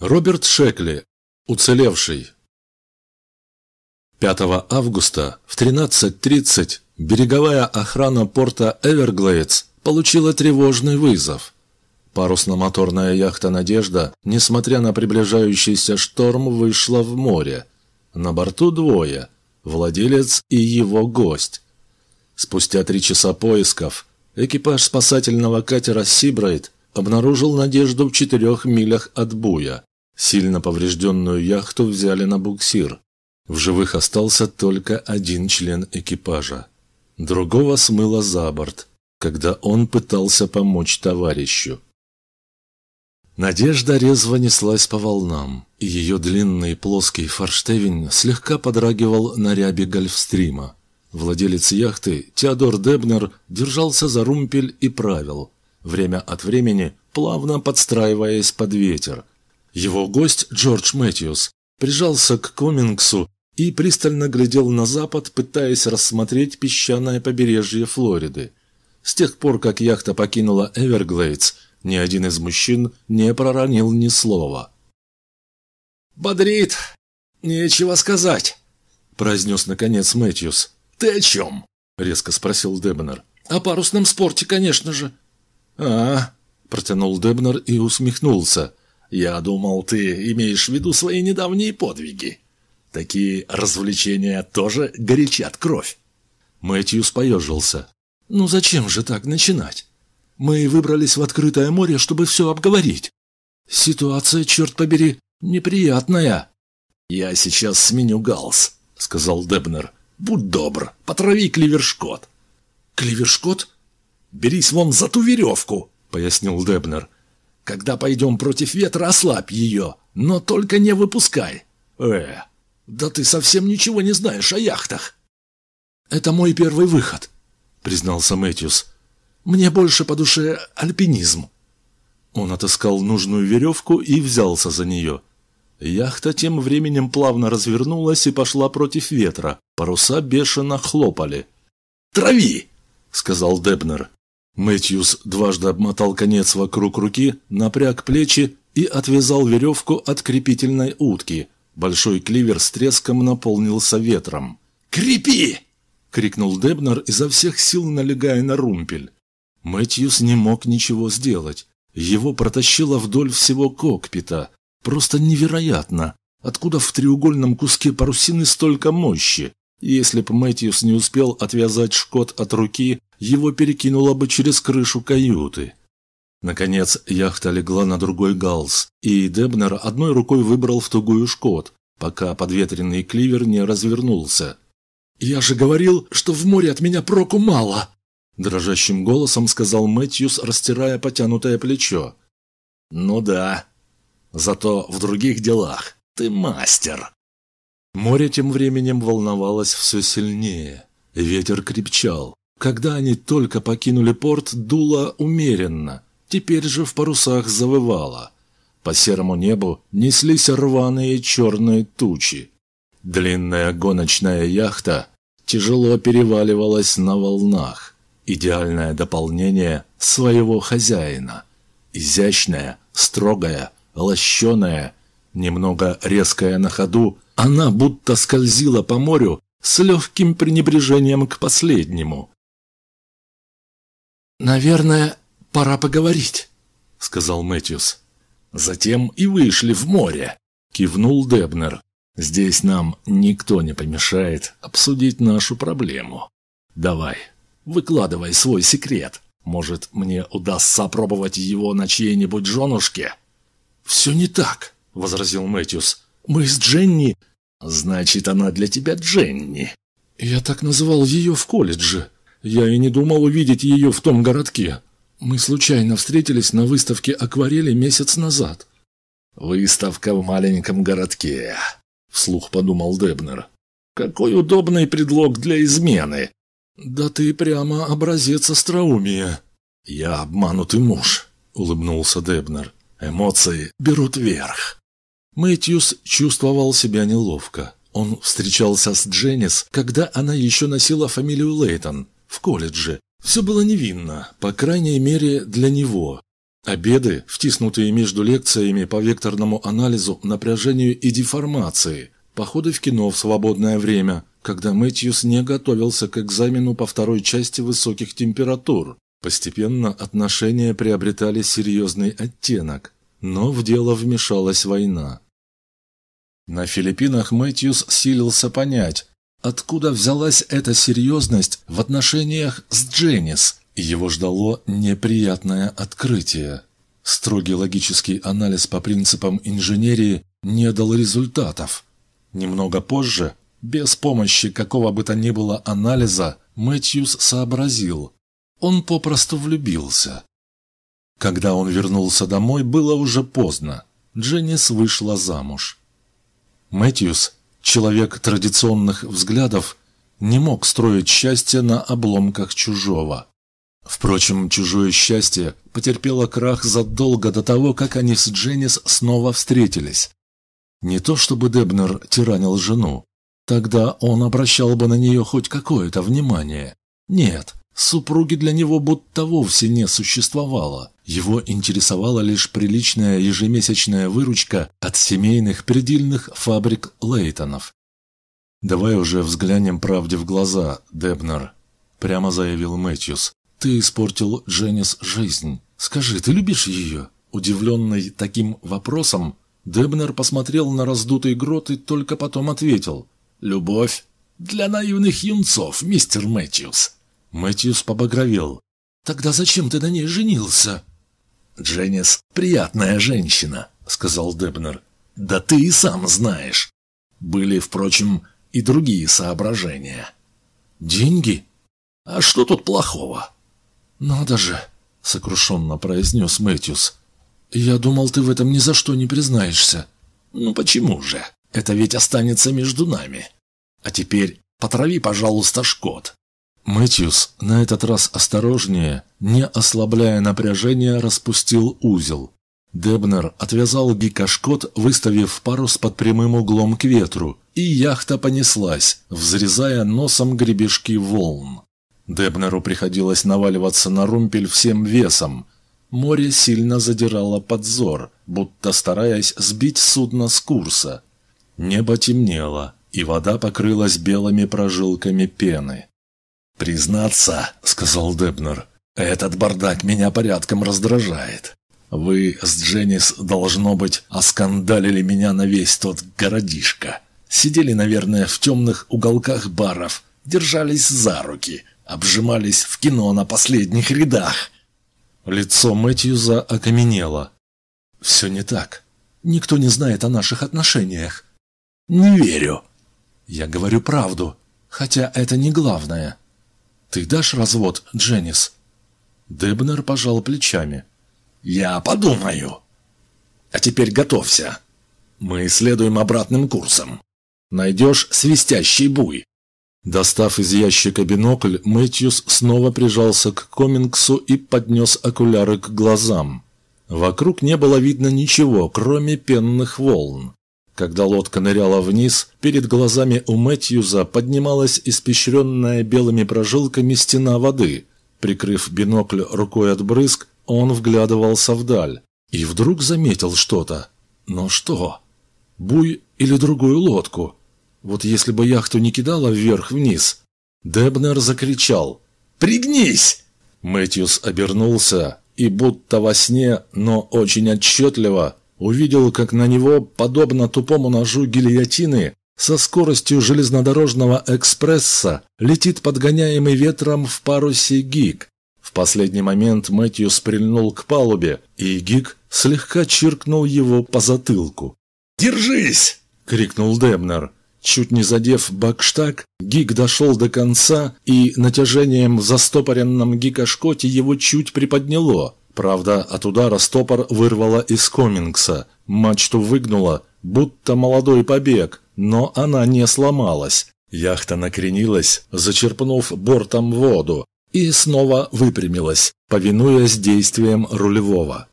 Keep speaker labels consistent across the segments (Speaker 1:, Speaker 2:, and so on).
Speaker 1: Роберт Шекли. Уцелевший. 5 августа в 13.30 береговая охрана порта Эверглейдс получила тревожный вызов. Парусно-моторная яхта «Надежда», несмотря на приближающийся шторм, вышла в море. На борту двое – владелец и его гость. Спустя три часа поисков экипаж спасательного катера «Сибрайт» обнаружил «Надежду» в четырех милях от Буя. Сильно поврежденную яхту взяли на буксир. В живых остался только один член экипажа. Другого смыло за борт, когда он пытался помочь товарищу. Надежда резво неслась по волнам, и ее длинный плоский форштевень слегка подрагивал на рябе гольфстрима. Владелец яхты, Теодор Дебнер, держался за румпель и правил, время от времени плавно подстраиваясь под ветер – его гость Джордж Мэтьюс прижался к Комингсу и пристально глядел на запад, пытаясь рассмотреть песчаное побережье Флориды. С тех пор, как яхта покинула Эверглейдс, ни один из мужчин не проронил ни слова.
Speaker 2: «Бодрит! Нечего сказать!» – произнес наконец Мэтьюс. «Ты о чем?» – резко спросил Дебнер. «О парусном спорте, конечно же».
Speaker 1: «А, – протянул Дебнер и усмехнулся.
Speaker 2: Я думал, ты имеешь в виду свои недавние подвиги. Такие развлечения тоже горячат кровь.
Speaker 1: Мэтьюс поежился.
Speaker 3: Ну зачем же так начинать? Мы выбрались в открытое море, чтобы все обговорить. Ситуация, черт побери, неприятная.
Speaker 2: Я сейчас сменю галс, сказал Дебнер. Будь добр, потрави клевершкот.
Speaker 3: Клевершкот?
Speaker 2: Берись вон за ту веревку, пояснил Дебнер. Когда пойдем против ветра, ослабь ее, но только не выпускай. Э, да ты совсем ничего не знаешь о яхтах.
Speaker 3: Это мой первый выход, признался Мэтьюс. Мне больше по душе альпинизм.
Speaker 1: Он отыскал нужную веревку и взялся за нее. Яхта тем временем плавно развернулась и пошла против ветра. Паруса бешено хлопали.
Speaker 2: «Трави!» — сказал Дебнер.
Speaker 1: Мэтьюс дважды обмотал конец вокруг руки, напряг плечи и отвязал веревку от крепительной утки. Большой кливер с треском наполнился ветром.
Speaker 2: «Крепи!»
Speaker 1: — крикнул Дебнер, изо всех сил налегая на румпель. Мэтьюс не мог ничего сделать. Его протащило вдоль всего кокпита. Просто невероятно! Откуда в треугольном куске парусины столько мощи? Если б Мэтьюс не успел отвязать шкот от руки, его перекинуло бы через крышу каюты. Наконец, яхта легла на другой галс, и Дебнер одной рукой выбрал в тугую шкот, пока подветренный кливер не развернулся.
Speaker 3: «Я же говорил, что в море от меня проку мало!»
Speaker 1: Дрожащим голосом сказал Мэтьюс, растирая потянутое плечо.
Speaker 2: «Ну да. Зато в других делах ты мастер!»
Speaker 1: Море тем временем волновалось все сильнее. Ветер крепчал. Когда они только покинули порт, дуло умеренно. Теперь же в парусах завывало. По серому небу неслись рваные черные тучи. Длинная гоночная яхта тяжело переваливалась на волнах. Идеальное дополнение своего хозяина. Изящная, строгая, лощеная, немного резкая на ходу, она будто скользила по морю с легким пренебрежением к последнему.
Speaker 3: «Наверное, пора поговорить», — сказал Мэтьюс.
Speaker 2: «Затем и вышли в море», — кивнул Дебнер. «Здесь нам никто не помешает обсудить нашу проблему. Давай, выкладывай свой секрет. Может, мне удастся опробовать его на чьей-нибудь женушке?»
Speaker 3: «Все не так», — возразил Мэтьюс. «Мы с Дженни
Speaker 2: Значит, она для тебя Дженни.
Speaker 3: Я так называл ее в колледже. Я и не думал увидеть ее в том городке. Мы случайно встретились на выставке акварели месяц назад.
Speaker 2: Выставка в маленьком городке, вслух подумал Дебнер. Какой удобный предлог для измены.
Speaker 3: Да ты прямо образец остроумия.
Speaker 2: Я обманутый муж, улыбнулся Дебнер. Эмоции берут верх.
Speaker 1: Мэтьюс чувствовал себя неловко. Он встречался с Дженнис, когда она еще носила фамилию Лейтон, в колледже. Все было невинно, по крайней мере, для него. Обеды, втиснутые между лекциями по векторному анализу, напряжению и деформации. Походы в кино в свободное время, когда Мэтьюс не готовился к экзамену по второй части высоких температур. Постепенно отношения приобретали серьезный оттенок, но в дело вмешалась война. На Филиппинах Мэтьюс силился понять, откуда взялась эта серьезность в отношениях с Дженнис, его ждало неприятное открытие. Строгий логический анализ по принципам инженерии не дал результатов. Немного позже, без помощи какого бы то ни было анализа, Мэтьюс сообразил. Он попросту влюбился. Когда он вернулся домой, было уже поздно. Дженнис вышла замуж. Мэтьюс, человек традиционных взглядов, не мог строить счастье на обломках чужого. Впрочем, чужое счастье потерпело крах задолго до того, как они с Дженнис снова встретились. Не то чтобы Дебнер тиранил жену. Тогда он обращал бы на нее хоть какое-то внимание. Нет, супруги для него будто вовсе не существовало. Его интересовала лишь приличная ежемесячная выручка от семейных предельных фабрик Лейтонов. «Давай уже взглянем правде в глаза, Дебнер», – прямо заявил Мэтьюс. «Ты испортил Дженнис жизнь. Скажи, ты любишь ее?» Удивленный таким вопросом, Дебнер посмотрел на раздутый грот и только потом ответил. «Любовь для наивных юнцов, мистер Мэтьюс». Мэтьюс побагровел. «Тогда зачем ты на ней женился?»
Speaker 2: «Дженнис — приятная женщина», — сказал Дебнер. «Да ты и сам знаешь. Были, впрочем, и другие соображения».
Speaker 1: «Деньги?
Speaker 2: А что тут плохого?»
Speaker 1: «Надо же!» — сокрушенно произнес Мэтьюс. «Я думал, ты в этом ни за что не признаешься».
Speaker 2: «Ну почему же? Это ведь останется между нами. А теперь потрави, пожалуйста, шкот».
Speaker 1: Мэтьюс, на этот раз осторожнее, не ослабляя напряжения, распустил узел. Дебнер отвязал гикошкот, выставив парус под прямым углом к ветру, и яхта понеслась, взрезая носом гребешки волн. Дебнеру приходилось наваливаться на румпель всем весом. Море сильно задирало подзор, будто стараясь сбить судно с курса. Небо темнело, и вода покрылась белыми прожилками пены.
Speaker 2: «Признаться», — сказал Дебнер, — «этот бардак меня порядком раздражает. Вы с Дженнис, должно быть, оскандалили меня на весь тот городишко. Сидели, наверное, в темных уголках баров, держались за руки, обжимались в кино на последних рядах.
Speaker 1: Лицо Мэтьюза окаменело. «Все не так. Никто не знает о наших отношениях».
Speaker 2: «Не верю».
Speaker 1: «Я говорю правду, хотя это не главное. Ты дашь развод, Дженнис?» Дебнер пожал плечами.
Speaker 2: «Я подумаю. А теперь готовься. Мы следуем обратным курсом. Найдешь свистящий буй,
Speaker 1: Достав из ящика бинокль, Мэтьюс снова прижался к комингсу и поднес окуляры к глазам. Вокруг не было видно ничего, кроме пенных волн. Когда лодка ныряла вниз, перед глазами у Мэтьюза поднималась испещренная белыми прожилками стена воды. Прикрыв бинокль рукой от брызг, он вглядывался вдаль. И вдруг заметил что-то. Но что? Буй или другую лодку? Вот если бы яхту не кидала вверх-вниз. Дебнер закричал. «Пригнись!» Мэтьюс обернулся и будто во сне, но очень отчетливо, увидел, как на него, подобно тупому ножу гильотины, со скоростью железнодорожного экспресса летит подгоняемый ветром в парусе гиг. В последний момент Мэтьюс прильнул к палубе, и гиг слегка чиркнул его по затылку.
Speaker 2: «Держись!»
Speaker 1: — крикнул Дебнер. Чуть не задев бакштаг, гик дошел до конца, и натяжением в застопоренном гикошкоте его чуть приподняло. Правда, от удара стопор вырвало из комингса. Мачту выгнуло, будто молодой побег, но она не сломалась. Яхта накренилась, зачерпнув бортом воду, и снова выпрямилась, повинуясь действиям рулевого.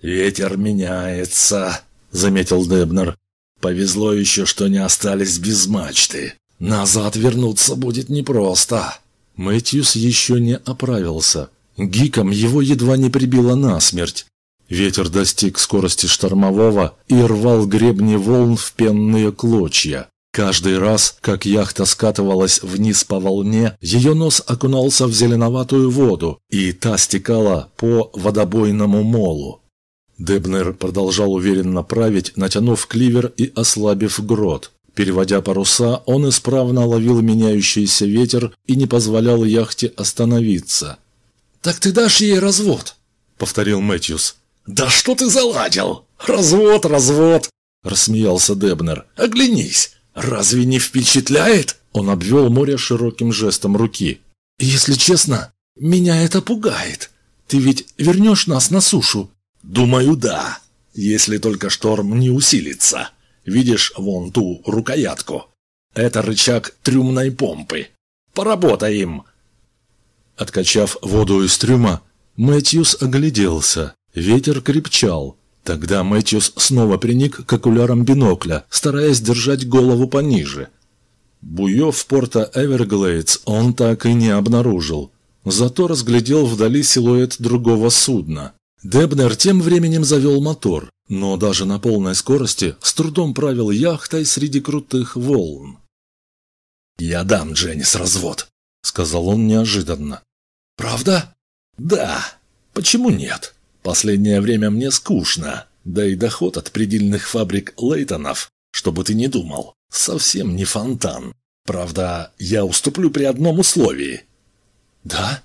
Speaker 2: «Ветер меняется», — заметил Дебнер. Повезло еще, что не остались без мачты. Назад вернуться будет непросто.
Speaker 1: Мэтьюс еще не оправился. Гиком его едва не прибило насмерть. Ветер достиг скорости штормового и рвал гребни волн в пенные клочья. Каждый раз, как яхта скатывалась вниз по волне, ее нос окунался в зеленоватую воду, и та стекала по водобойному молу. Дебнер продолжал уверенно править, натянув кливер и ослабив грот. Переводя паруса, он исправно ловил меняющийся ветер и не позволял яхте остановиться.
Speaker 3: «Так ты дашь ей развод?» — повторил Мэтьюс.
Speaker 2: «Да что ты заладил? Развод, развод!» — рассмеялся Дебнер. «Оглянись! «Разве не впечатляет?» Он обвел море широким жестом руки.
Speaker 3: «Если честно, меня это пугает. Ты ведь вернешь нас на сушу?»
Speaker 2: «Думаю, да. Если только шторм не усилится. Видишь вон ту рукоятку? Это рычаг трюмной помпы. Поработаем!»
Speaker 1: Откачав воду из трюма, Мэтьюс огляделся. Ветер крепчал. Тогда Мэтьюс снова приник к окулярам бинокля, стараясь держать голову пониже. Буев порта Эверглейдс он так и не обнаружил. Зато разглядел вдали силуэт другого судна. Дебнер тем временем завел мотор, но даже на полной скорости с трудом правил яхтой среди крутых волн.
Speaker 2: «Я дам Дженнис развод», — сказал он неожиданно.
Speaker 3: «Правда?»
Speaker 2: «Да. Почему нет?» Последнее время мне скучно, да и доход от предельных фабрик Лейтонов, чтобы ты не думал, совсем не фонтан. Правда, я уступлю при одном условии».
Speaker 3: «Да?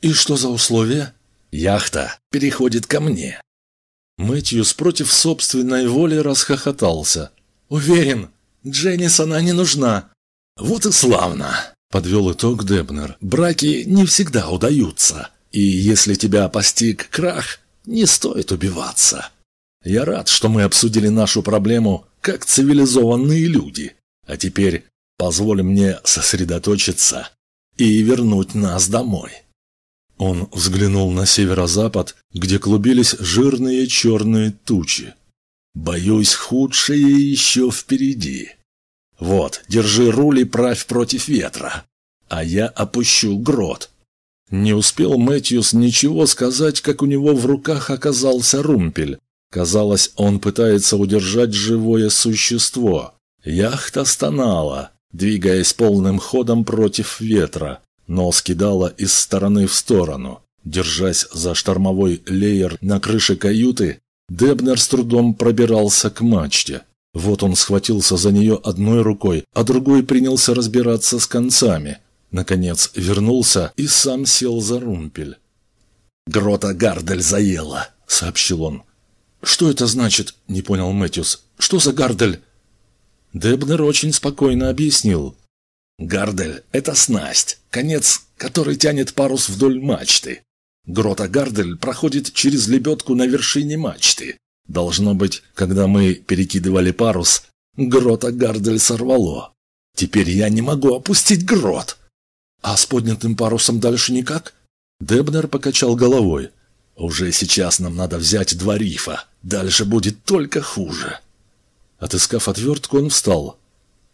Speaker 3: И что за условие?»
Speaker 2: «Яхта переходит ко мне».
Speaker 1: Мэтьюс против собственной воли расхохотался.
Speaker 3: «Уверен, Дженнис она не нужна».
Speaker 2: «Вот и славно», — подвел итог Дебнер. «Браки не всегда удаются, и если тебя постиг крах, не стоит убиваться. Я рад, что мы обсудили нашу проблему как цивилизованные люди. А теперь позволь мне сосредоточиться и вернуть нас домой».
Speaker 1: Он взглянул на северо-запад, где клубились жирные черные тучи.
Speaker 2: «Боюсь, худшее еще впереди. Вот, держи руль и правь против ветра, а я опущу грот».
Speaker 1: Не успел Мэтьюс ничего сказать, как у него в руках оказался румпель. Казалось, он пытается удержать живое существо. Яхта стонала, двигаясь полным ходом против ветра, но скидала из стороны в сторону. Держась за штормовой леер на крыше каюты, Дебнер с трудом пробирался к мачте. Вот он схватился за нее одной рукой, а другой принялся разбираться с концами – Наконец вернулся и сам сел за румпель.
Speaker 2: «Грота Гардель заела», — сообщил он.
Speaker 3: «Что это значит?» — не понял Мэтьюс. «Что за Гардель?»
Speaker 1: Дебнер очень спокойно объяснил.
Speaker 2: «Гардель — это снасть, конец, который тянет парус вдоль мачты. Грота Гардель проходит через лебедку на вершине мачты. Должно быть, когда мы перекидывали парус, грота Гардель сорвало. Теперь я не могу опустить грот.
Speaker 3: «А с поднятым парусом дальше никак?»
Speaker 1: Дебнер покачал головой.
Speaker 2: «Уже сейчас нам надо взять два рифа. Дальше будет только хуже».
Speaker 1: Отыскав отвертку, он встал.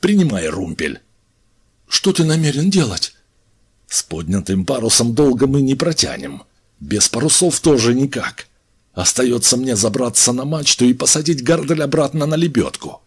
Speaker 2: «Принимай румпель».
Speaker 3: «Что ты намерен делать?»
Speaker 2: «С поднятым парусом долго мы не протянем. Без парусов тоже никак. Остается мне забраться на мачту и посадить гардель обратно на лебедку».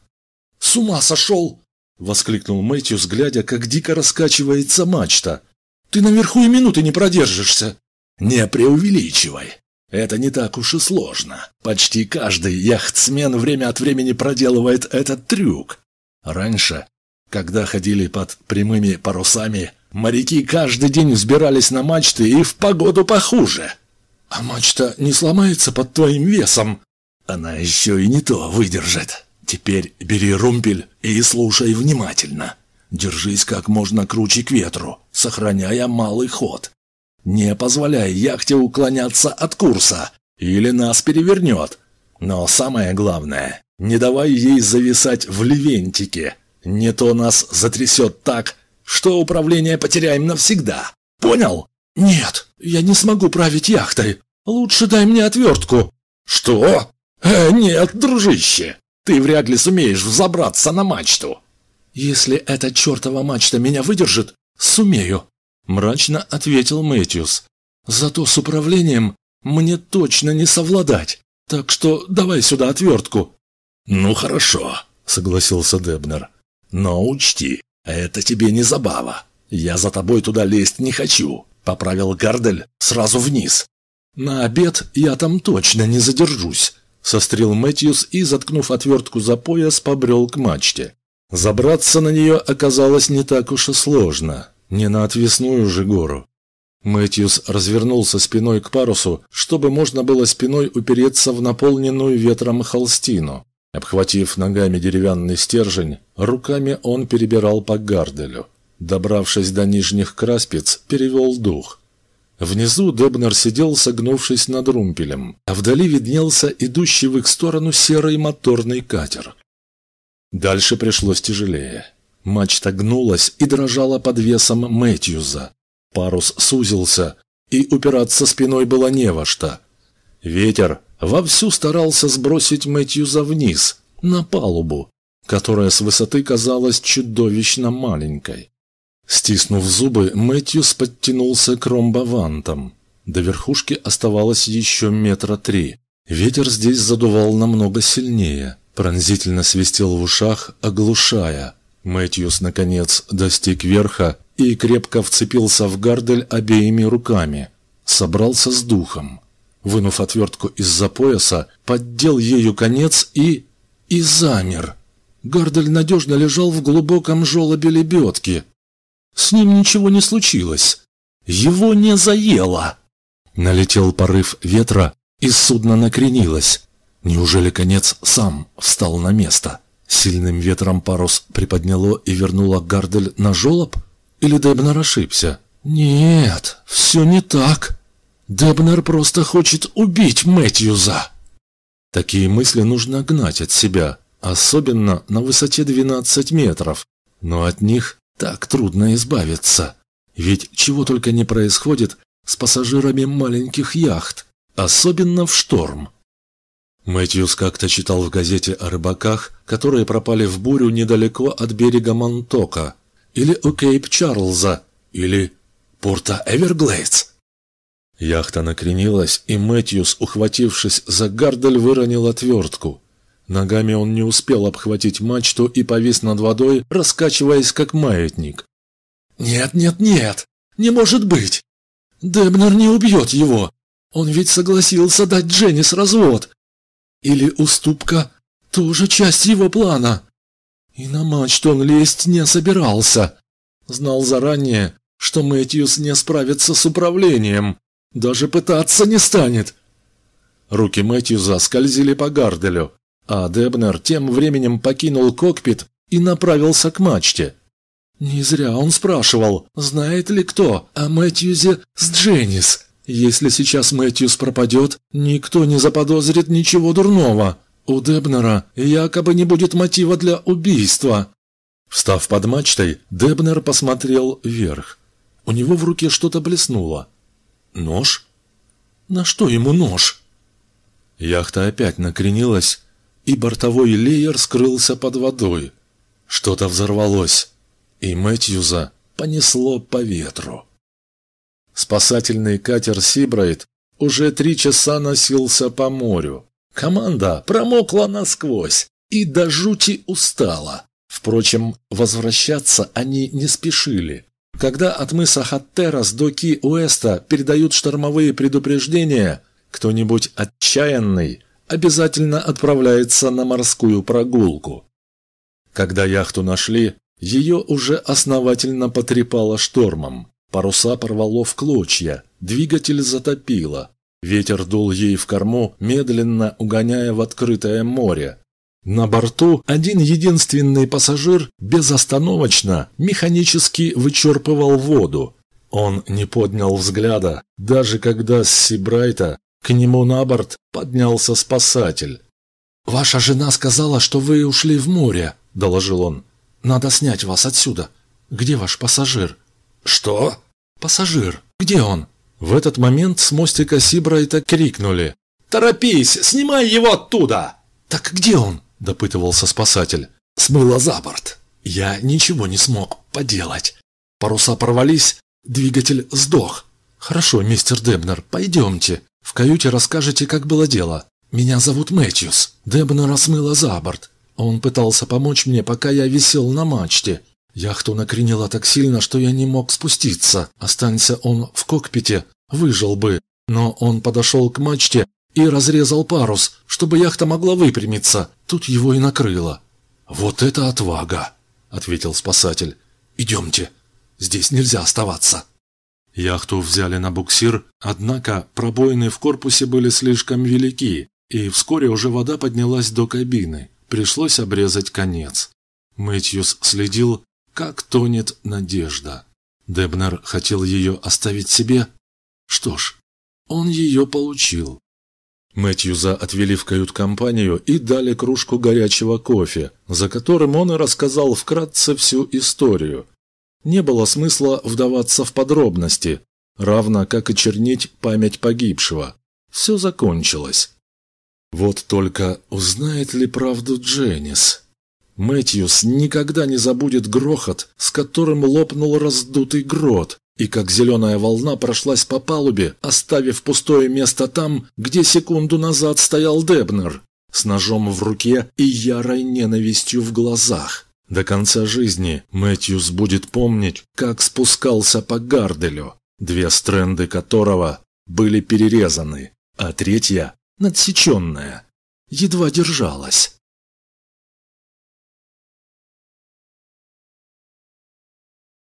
Speaker 3: «С ума сошел!»
Speaker 1: — воскликнул Мэтью, глядя, как дико раскачивается мачта.
Speaker 3: «Ты наверху и минуты не продержишься!»
Speaker 2: «Не преувеличивай! Это не так уж и сложно. Почти каждый яхтсмен время от времени проделывает этот трюк. Раньше, когда ходили под прямыми парусами, моряки каждый день взбирались на мачты и в погоду похуже.
Speaker 3: А мачта не сломается под твоим весом?»
Speaker 2: «Она еще и не то выдержит!» Теперь бери румпель и слушай внимательно. Держись как можно круче к ветру, сохраняя малый ход. Не позволяй яхте уклоняться от курса, или нас перевернет. Но самое главное, не давай ей зависать в левентике. Не то нас затрясет так, что управление потеряем навсегда. Понял?
Speaker 3: Нет, я не смогу править яхтой. Лучше дай мне отвертку.
Speaker 2: Что? Э, нет, дружище. Ты вряд ли сумеешь взобраться на мачту.
Speaker 3: Если эта чертова мачта меня выдержит, сумею, мрачно ответил Мэтьюс. Зато с управлением мне точно не совладать. Так что давай сюда отвертку».
Speaker 2: «Ну хорошо», — согласился Дебнер. «Но учти, это тебе не забава. Я за тобой туда лезть не хочу», — поправил Гардель сразу вниз.
Speaker 3: «На обед я там точно не задержусь», — сострил Мэтьюс и, заткнув отвертку за пояс, побрел к мачте. Забраться на нее оказалось не так уж и сложно, не на отвесную же гору. Мэтьюс развернулся спиной к парусу, чтобы можно было спиной упереться в наполненную ветром холстину. Обхватив ногами деревянный стержень, руками он перебирал по гарделю. Добравшись до нижних краспиц, перевел дух. Внизу Дебнер сидел, согнувшись над румпелем, а вдали виднелся идущий в их сторону серый моторный катер. Дальше пришлось тяжелее. Мачта гнулась и дрожала под весом Мэтьюза. Парус сузился, и упираться спиной было не во что. Ветер вовсю старался сбросить Мэтьюза вниз, на палубу, которая с высоты казалась чудовищно маленькой. Стиснув зубы, Мэтьюс подтянулся к ромбовантам. До верхушки оставалось еще метра три. Ветер здесь задувал намного сильнее пронзительно свистел в ушах, оглушая. Мэтьюс, наконец, достиг верха и крепко вцепился в гардель обеими руками. Собрался с духом. Вынув отвертку из-за пояса, поддел ею конец и... и замер. Гардель надежно лежал в глубоком желобе лебедки. С ним ничего не случилось. Его не заело. Налетел порыв ветра, и судно накренилось. Неужели конец сам встал на место? Сильным ветром парус приподняло и вернуло Гардель на жолоб? Или Дебнер ошибся? Нет, все не так. Дебнер просто хочет убить Мэтьюза. Такие мысли нужно гнать от себя, особенно на высоте 12 метров. Но от них так трудно избавиться. Ведь чего только не происходит с пассажирами маленьких яхт, особенно в шторм. Мэтьюс как-то читал в газете о рыбаках, которые пропали в бурю недалеко от берега Монтока, или у Кейп-Чарльза, или порта Эверглейдс. Яхта накренилась, и Мэтьюс, ухватившись за гардель, выронил отвертку. Ногами он не успел обхватить мачту и повис над водой, раскачиваясь как маятник. «Нет, нет, нет! Не может быть! Дебнер не убьет его! Он ведь согласился дать Дженнис развод! Или уступка – тоже часть его плана. И на мачту он лезть не собирался. Знал заранее, что Мэтьюс не справится с управлением. Даже пытаться не станет. Руки Мэтьюза скользили по гарделю, а Дебнер тем временем покинул кокпит и направился к мачте. Не зря он спрашивал, знает ли кто о Мэтьюзе с Дженнис. Если сейчас Мэтьюс пропадет, никто не заподозрит ничего дурного. У Дебнера якобы не будет мотива для убийства. Встав под мачтой, Дебнер посмотрел вверх. У него в руке что-то блеснуло. Нож? На что ему нож? Яхта опять накренилась, и бортовой леер скрылся под водой. Что-то взорвалось, и Мэтьюза понесло по ветру. Спасательный катер «Сибрайт» уже три часа носился по морю. Команда промокла насквозь и до жути устала. Впрочем, возвращаться они не спешили. Когда от мыса Хаттерас до Ки Уэста передают штормовые предупреждения, кто-нибудь отчаянный обязательно отправляется на морскую прогулку. Когда яхту нашли, ее уже основательно потрепало штормом. Паруса порвало в клочья, двигатель затопило. Ветер дул ей в корму, медленно угоняя в открытое море. На борту один единственный пассажир безостановочно, механически вычерпывал воду. Он не поднял взгляда, даже когда с Сибрайта к нему на борт поднялся спасатель. «Ваша жена сказала, что вы ушли в море», – доложил он. «Надо снять вас отсюда. Где ваш пассажир?»
Speaker 2: «Что?»
Speaker 3: «Пассажир. Где он?» В этот момент с мостика Сибрайта крикнули.
Speaker 2: «Торопись! Снимай его оттуда!»
Speaker 3: «Так где он?» – допытывался спасатель. «Смыло за борт. Я ничего не смог поделать. Паруса порвались, двигатель сдох. Хорошо, мистер Дебнер, пойдемте. В каюте расскажете, как было дело.
Speaker 1: Меня зовут Мэтьюс. Дебна расмыла за борт. Он пытался помочь мне, пока я висел на мачте. Яхту накренила так сильно, что я не мог спуститься. Останься он в кокпите, выжил бы. Но он подошел к мачте и разрезал парус, чтобы яхта могла выпрямиться. Тут его и накрыло. «Вот это отвага!» — ответил спасатель. «Идемте, здесь нельзя оставаться». Яхту взяли на буксир, однако пробоины в корпусе были слишком велики, и вскоре уже вода поднялась до кабины. Пришлось обрезать конец. Мэтьюс следил, как тонет надежда. Дебнер хотел ее оставить себе. Что ж, он ее получил. Мэтьюза отвели в кают-компанию и дали кружку горячего кофе, за которым он и рассказал вкратце всю историю. Не было смысла вдаваться в подробности, равно как и чернить память погибшего. Все закончилось. Вот только узнает ли правду Дженнис? Мэтьюс никогда не забудет грохот, с которым лопнул раздутый грот, и как зеленая волна прошлась по палубе, оставив пустое место там, где секунду назад стоял Дебнер, с ножом в руке и ярой ненавистью в глазах. До конца жизни Мэтьюс будет помнить, как спускался по Гарделю, две стренды которого были перерезаны, а третья, надсеченная, едва держалась.